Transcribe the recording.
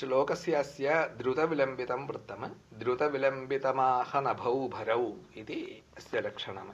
श्लोकस्य अस्य द्रुतविलम्बितं वृत्तम्। द्रुतविलम्बितमाह नभौ भरौ इति अस्य लक्षणम्।